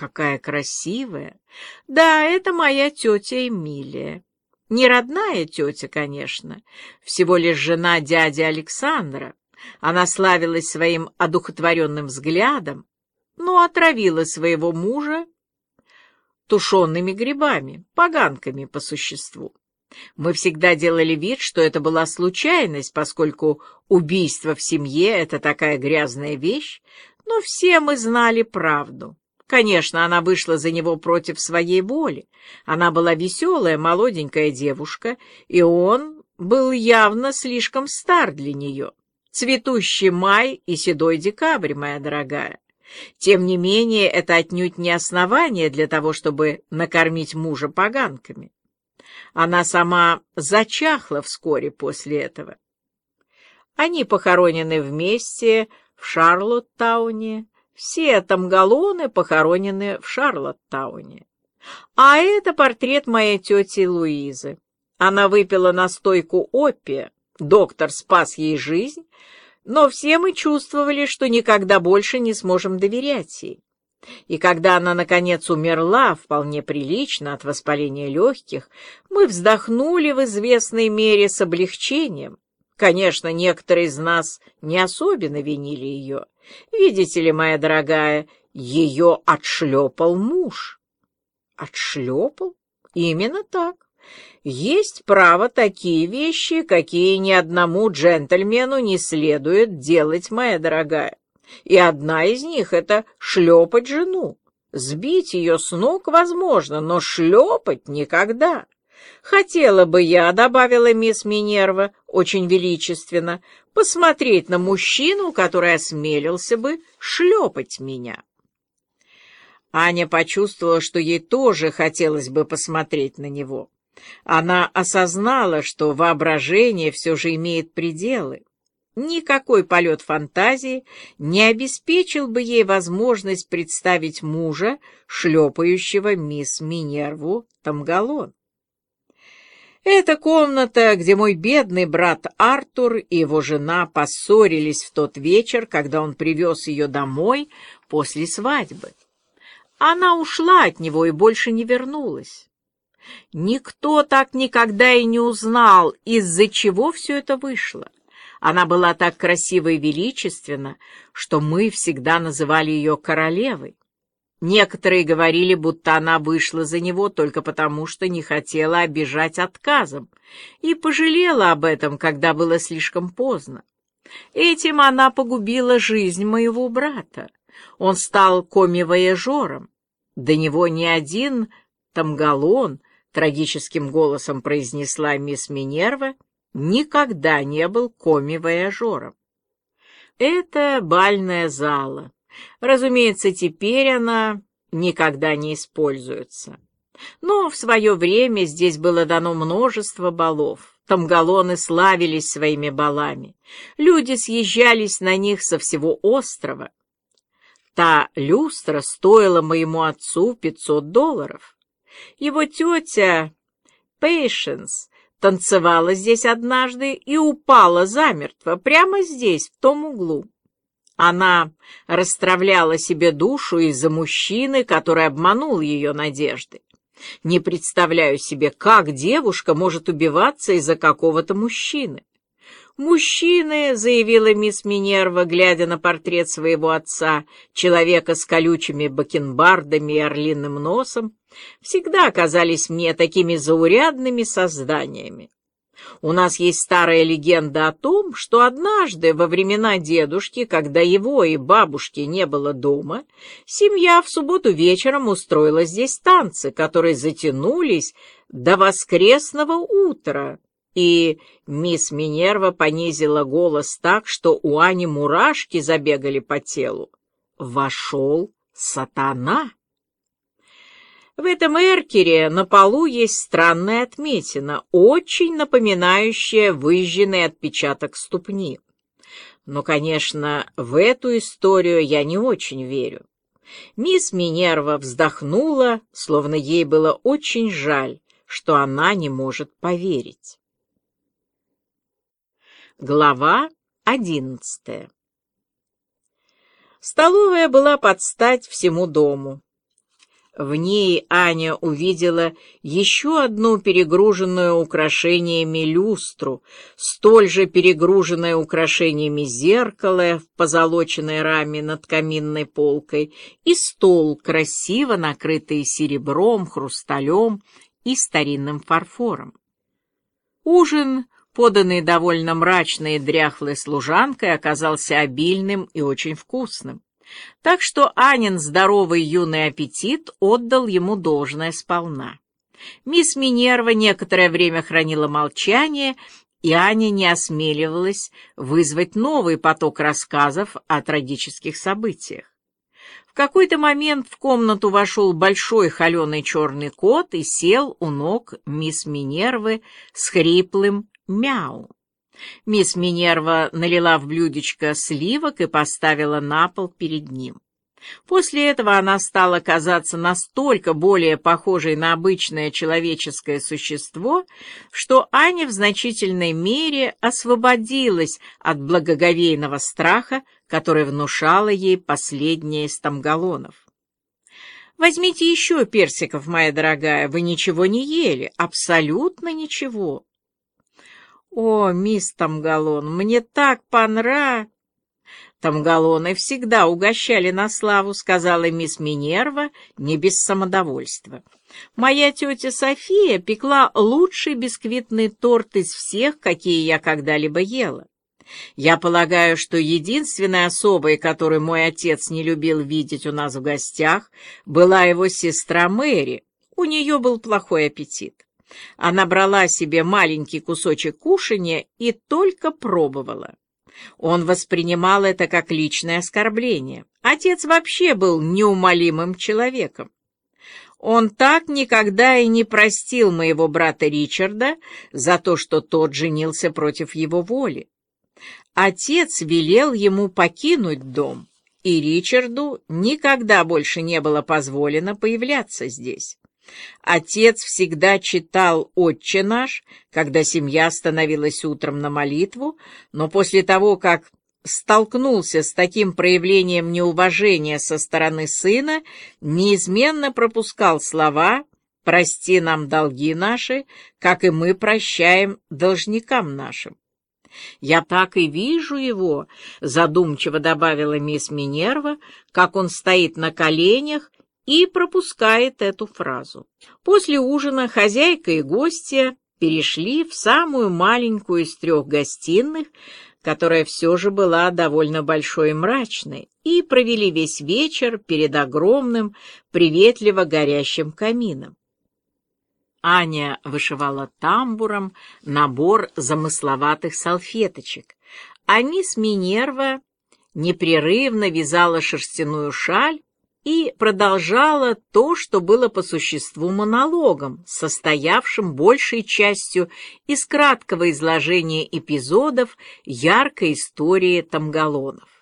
Какая красивая! Да, это моя тетя Эмилия. Не родная тетя, конечно, всего лишь жена дяди Александра. Она славилась своим одухотворенным взглядом, но отравила своего мужа тушенными грибами, поганками по существу. Мы всегда делали вид, что это была случайность, поскольку убийство в семье — это такая грязная вещь, но все мы знали правду. Конечно, она вышла за него против своей воли. Она была веселая, молоденькая девушка, и он был явно слишком стар для нее. Цветущий май и седой декабрь, моя дорогая. Тем не менее, это отнюдь не основание для того, чтобы накормить мужа поганками. Она сама зачахла вскоре после этого. Они похоронены вместе в Шарлоттауне, все тамгалоны похоронены в Шарлоттауне. А это портрет моей тети Луизы. Она выпила настойку опия, доктор спас ей жизнь, но все мы чувствовали, что никогда больше не сможем доверять ей. И когда она, наконец, умерла, вполне прилично, от воспаления легких, мы вздохнули в известной мере с облегчением. Конечно, некоторые из нас не особенно винили ее. Видите ли, моя дорогая, ее отшлепал муж. Отшлепал? Именно так. Есть право такие вещи, какие ни одному джентльмену не следует делать, моя дорогая. И одна из них — это шлепать жену. Сбить ее с ног возможно, но шлепать никогда. Хотела бы я, — добавила мисс Минерва очень величественно, — посмотреть на мужчину, который осмелился бы шлепать меня. Аня почувствовала, что ей тоже хотелось бы посмотреть на него. Она осознала, что воображение все же имеет пределы. Никакой полет фантазии не обеспечил бы ей возможность представить мужа, шлепающего мисс Минерву Тамгалон. Это комната, где мой бедный брат Артур и его жена поссорились в тот вечер, когда он привез ее домой после свадьбы. Она ушла от него и больше не вернулась. Никто так никогда и не узнал, из-за чего все это вышло. Она была так красива и величественна, что мы всегда называли ее королевой. Некоторые говорили, будто она вышла за него только потому, что не хотела обижать отказом, и пожалела об этом, когда было слишком поздно. Этим она погубила жизнь моего брата. Он стал коми-вояжером. До него ни один тамгалон, трагическим голосом произнесла мисс Минерва, никогда не был коми-вояжером. Это бальная зала. Разумеется, теперь она никогда не используется. Но в свое время здесь было дано множество балов. Тамгалоны славились своими балами. Люди съезжались на них со всего острова. Та люстра стоила моему отцу 500 долларов. Его тетя Пейшенс танцевала здесь однажды и упала замертво прямо здесь, в том углу. Она расстравляла себе душу из-за мужчины, который обманул ее надежды. Не представляю себе, как девушка может убиваться из-за какого-то мужчины. «Мужчины», — заявила мисс Минерва, глядя на портрет своего отца, человека с колючими бакенбардами и орлиным носом, всегда оказались мне такими заурядными созданиями. У нас есть старая легенда о том, что однажды во времена дедушки, когда его и бабушки не было дома, семья в субботу вечером устроила здесь танцы, которые затянулись до воскресного утра. И мисс Минерва понизила голос так, что у Ани мурашки забегали по телу. Вошел сатана. В этом эркере на полу есть странная отметина, очень напоминающая выжженный отпечаток ступни. Но, конечно, в эту историю я не очень верю. Мисс Минерва вздохнула, словно ей было очень жаль, что она не может поверить. Глава одиннадцатая Столовая была под стать всему дому. В ней Аня увидела еще одну перегруженную украшениями люстру, столь же перегруженное украшениями зеркало в позолоченной раме над каминной полкой и стол, красиво накрытый серебром, хрусталем и старинным фарфором. Ужин, поданный довольно мрачной и дряхлой служанкой, оказался обильным и очень вкусным. Так что Анин здоровый юный аппетит отдал ему должное сполна. Мисс Минерва некоторое время хранила молчание, и Аня не осмеливалась вызвать новый поток рассказов о трагических событиях. В какой-то момент в комнату вошел большой холеный черный кот и сел у ног мисс Минервы с хриплым мяу. Мисс Минерва налила в блюдечко сливок и поставила на пол перед ним. После этого она стала казаться настолько более похожей на обычное человеческое существо, что Аня в значительной мере освободилась от благоговейного страха, который внушала ей последняя из тамгалонов. «Возьмите еще персиков, моя дорогая, вы ничего не ели, абсолютно ничего». «О, мисс Тамгалон, мне так понра...» «Тамгалоны всегда угощали на славу», — сказала мисс Минерва, не без самодовольства. «Моя тетя София пекла лучший бисквитный торт из всех, какие я когда-либо ела. Я полагаю, что единственной особой, которую мой отец не любил видеть у нас в гостях, была его сестра Мэри. У нее был плохой аппетит. Она брала себе маленький кусочек кушанья и только пробовала. Он воспринимал это как личное оскорбление. Отец вообще был неумолимым человеком. Он так никогда и не простил моего брата Ричарда за то, что тот женился против его воли. Отец велел ему покинуть дом, и Ричарду никогда больше не было позволено появляться здесь. Отец всегда читал «Отче наш», когда семья становилась утром на молитву, но после того, как столкнулся с таким проявлением неуважения со стороны сына, неизменно пропускал слова «Прости нам долги наши, как и мы прощаем должникам нашим». «Я так и вижу его», — задумчиво добавила мисс Минерва, как он стоит на коленях и пропускает эту фразу. После ужина хозяйка и гостья перешли в самую маленькую из трех гостиных, которая все же была довольно большой и мрачной, и провели весь вечер перед огромным, приветливо горящим камином. Аня вышивала тамбуром набор замысловатых салфеточек, а мисс Минерва непрерывно вязала шерстяную шаль и продолжала то, что было по существу монологом, состоявшим большей частью из краткого изложения эпизодов яркой истории Тамгалонов.